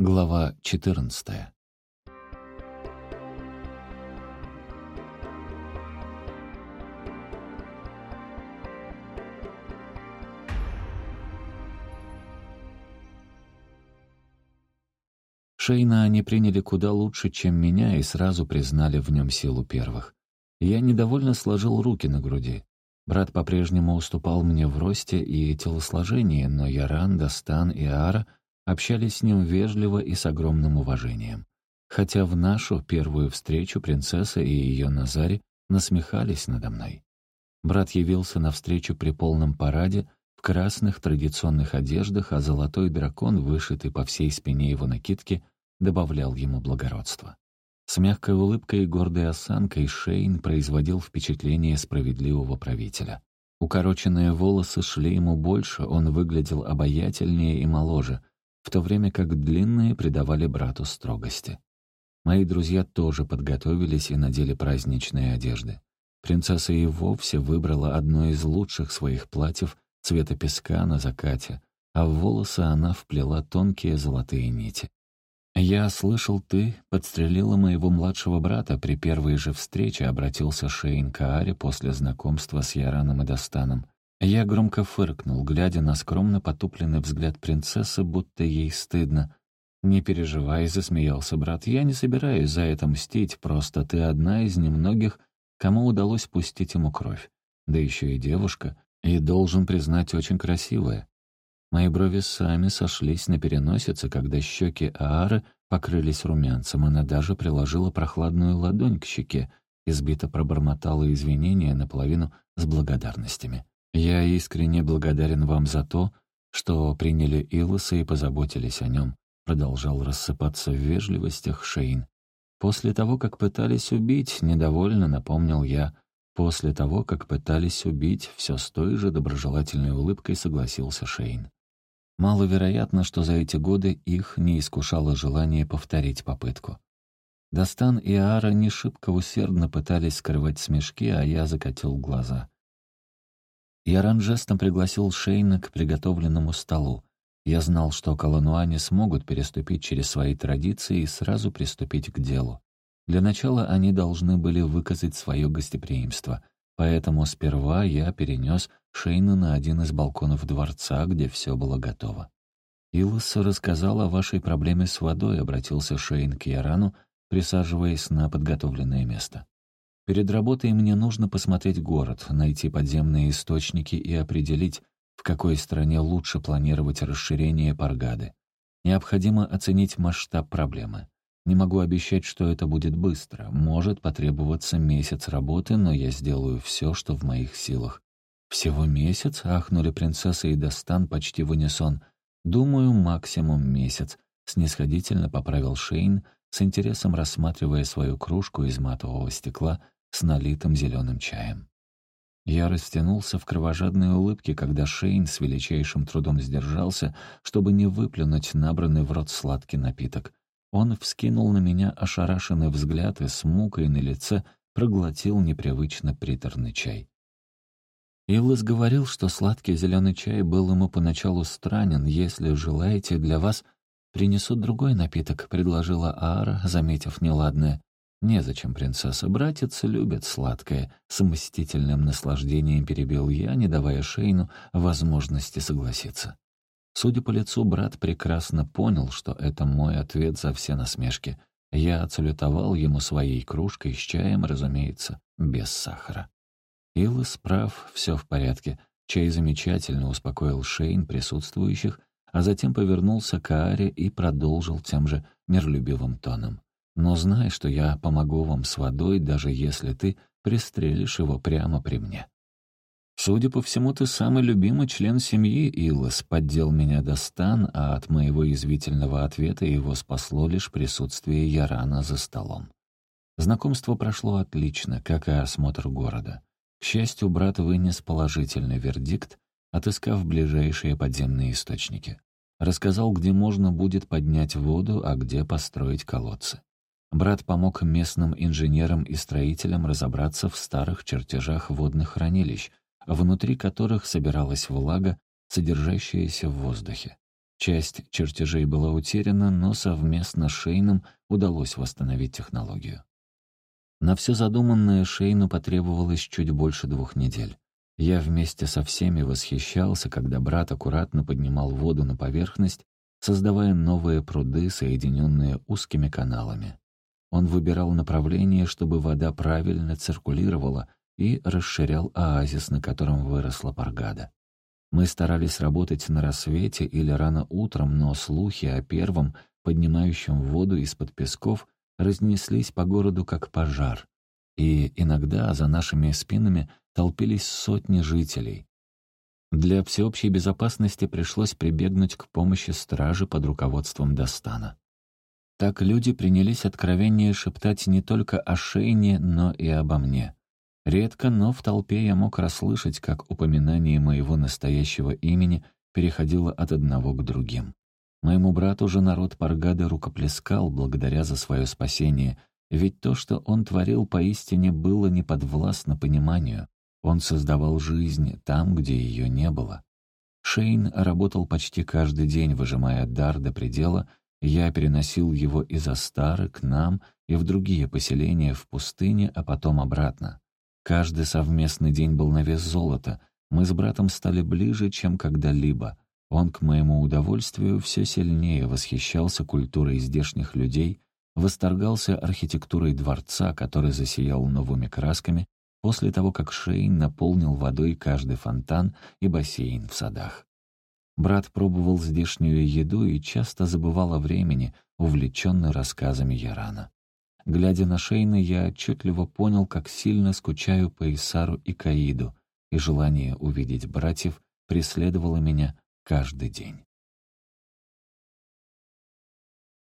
Глава 14. Шейна они приняли куда лучше, чем меня, и сразу признали в нем силу первых. Я недовольно сложил руки на груди. Брат по-прежнему уступал мне в росте и телосложении, но Яран, Дастан и Ара — общались с ним вежливо и с огромным уважением. Хотя в нашу первую встречу принцесса и ее Назари насмехались надо мной. Брат явился навстречу при полном параде, в красных традиционных одеждах, а золотой дракон, вышитый по всей спине его накидки, добавлял ему благородство. С мягкой улыбкой и гордой осанкой Шейн производил впечатление справедливого правителя. Укороченные волосы шли ему больше, он выглядел обаятельнее и моложе, в то время как длинные придавали брату строгости. Мои друзья тоже подготовились и надели праздничные одежды. Принцесса и вовсе выбрала одно из лучших своих платьев цвета песка на закате, а в волосы она вплела тонкие золотые нити. «Я слышал, ты подстрелила моего младшего брата при первой же встрече», обратился Шейн Кааре после знакомства с Яраном и Достаном. Я громко фыркнул, глядя на скромно потупленный взгляд принцессы, будто ей стыдно. «Не переживай», — засмеялся брат, — «я не собираюсь за это мстить, просто ты одна из немногих, кому удалось пустить ему кровь. Да еще и девушка, и, должен признать, очень красивая». Мои брови сами сошлись на переносице, когда щеки Аары покрылись румянцем. Она даже приложила прохладную ладонь к щеке, избито пробормотала извинения наполовину с благодарностями. «Я искренне благодарен вам за то, что приняли Илоса и позаботились о нем», продолжал рассыпаться в вежливостях Шейн. «После того, как пытались убить, недовольно напомнил я. После того, как пытались убить, все с той же доброжелательной улыбкой согласился Шейн. Маловероятно, что за эти годы их не искушало желание повторить попытку. Достан и Ара не шибко усердно пытались скрывать смешки, а я закатил глаза. Яран жестом пригласил Шейна к приготовленному столу. Я знал, что колонуане смогут переступить через свои традиции и сразу приступить к делу. Для начала они должны были выказать свое гостеприимство, поэтому сперва я перенес Шейна на один из балконов дворца, где все было готово. «Илос рассказал о вашей проблеме с водой», — обратился Шейн к Ярану, присаживаясь на подготовленное место. Перед работой мне нужно посмотреть город, найти подземные источники и определить, в какой стране лучше планировать расширение Паргады. Необходимо оценить масштаб проблемы. Не могу обещать, что это будет быстро. Может потребоваться месяц работы, но я сделаю все, что в моих силах. «Всего месяц?» — ахнули принцесса и Достан почти в унисон. «Думаю, максимум месяц», — снисходительно поправил Шейн, с интересом рассматривая свою кружку из матового стекла с налитым зеленым чаем. Я растянулся в кровожадной улыбке, когда Шейн с величайшим трудом сдержался, чтобы не выплюнуть набранный в рот сладкий напиток. Он вскинул на меня ошарашенный взгляд и с мукой на лице проглотил непривычно приторный чай. Иллас говорил, что сладкий зеленый чай был ему поначалу странен. Если желаете, для вас принесут другой напиток, предложила Аара, заметив неладное. «Незачем, принцесса, братец любят сладкое», — с мстительным наслаждением перебил я, не давая Шейну возможности согласиться. Судя по лицу, брат прекрасно понял, что это мой ответ за все насмешки. Я отсалютовал ему своей кружкой с чаем, разумеется, без сахара. Илос прав, все в порядке. Чай замечательно успокоил Шейн присутствующих, а затем повернулся к Ааре и продолжил тем же миролюбивым тоном. Но знай, что я помогу вам с водой, даже если ты пристрелишь его прямо при мне. Судя по всему, ты самый любимый член семьи, Илос, поддел меня Достан, а от моего язвительного ответа его спасло лишь присутствие Ярана за столом. Знакомство прошло отлично, как и осмотр города. К счастью, брат вынес положительный вердикт, отыскав ближайшие подземные источники. Рассказал, где можно будет поднять воду, а где построить колодцы. Брат помог местным инженерам и строителям разобраться в старых чертежах водных хранилищ, внутри которых собиралась влага, содержащаяся в воздухе. Часть чертежей была утеряна, но совместно с Шейном удалось восстановить технологию. На все задуманное Шейну потребовалось чуть больше двух недель. Я вместе со всеми восхищался, когда брат аккуратно поднимал воду на поверхность, создавая новые пруды, соединенные узкими каналами. Он выбирал направление, чтобы вода правильно циркулировала, и расширял оазис, на котором выросла паргада. Мы старались работать на рассвете или рано утром, но слухи о первом, поднимающем воду из-под песков, разнеслись по городу как пожар. И иногда за нашими спинами толпились сотни жителей. Для всеобщей безопасности пришлось прибегнуть к помощи стражи под руководством Достана. Так люди принялись откровение шептать не только о Шейне, но и обо мне. Редко, но в толпе я мог расслышать, как упоминание моего настоящего имени переходило от одного к другим. Моему брату же народ Паргады рукоплескал благодаря за свое спасение, ведь то, что он творил, поистине было неподвластно пониманию. Он создавал жизнь там, где ее не было. Шейн работал почти каждый день, выжимая дар до предела, я переносил его из Астары к нам и в другие поселения в пустыне, а потом обратно. Каждый совместный день был на вес золота. Мы с братом стали ближе, чем когда-либо. Он, к моему удовольствию, все сильнее восхищался культурой здешних людей, восторгался архитектурой дворца, который засиял новыми красками, после того, как Шейн наполнил водой каждый фонтан и бассейн в садах. Брат пробовал здешнюю еду и часто забывал о времени, увлеченный рассказами Ярана. Глядя на Шейна, я отчетливо понял, как сильно скучаю по Исару и Каиду, и желание увидеть братьев преследовало меня каждый день.